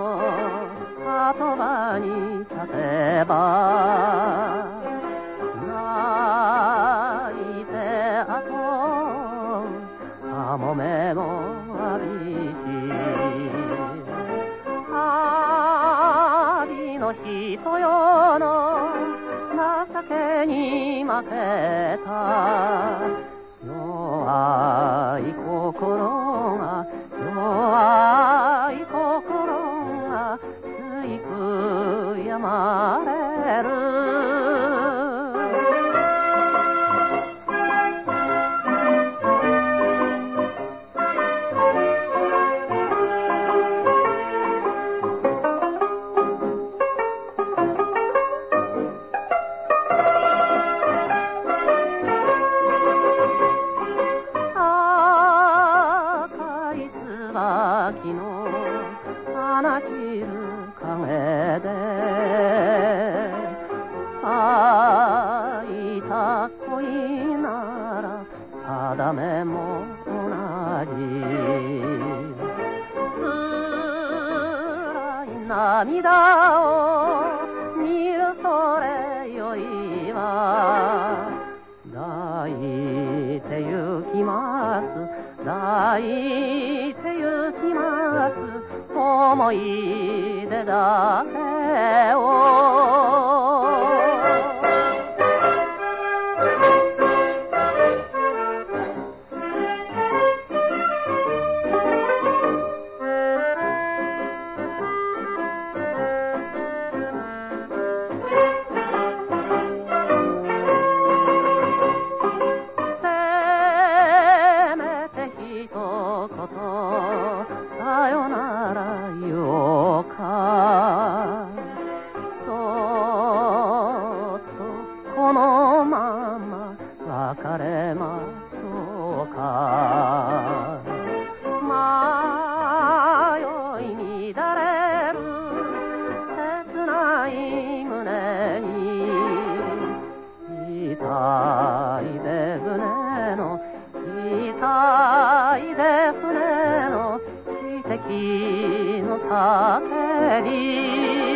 言葉に立てば泣いてあとかもめも浴びし旅の人よの情けに負けた。つい椿の花散る影で咲いた恋なら定めも同じ。辛い涙を見るそれよりは思い出だけを。せめましょうか。迷い乱れる切ない胸に痛いで船の痛いで船の奇跡の叫び。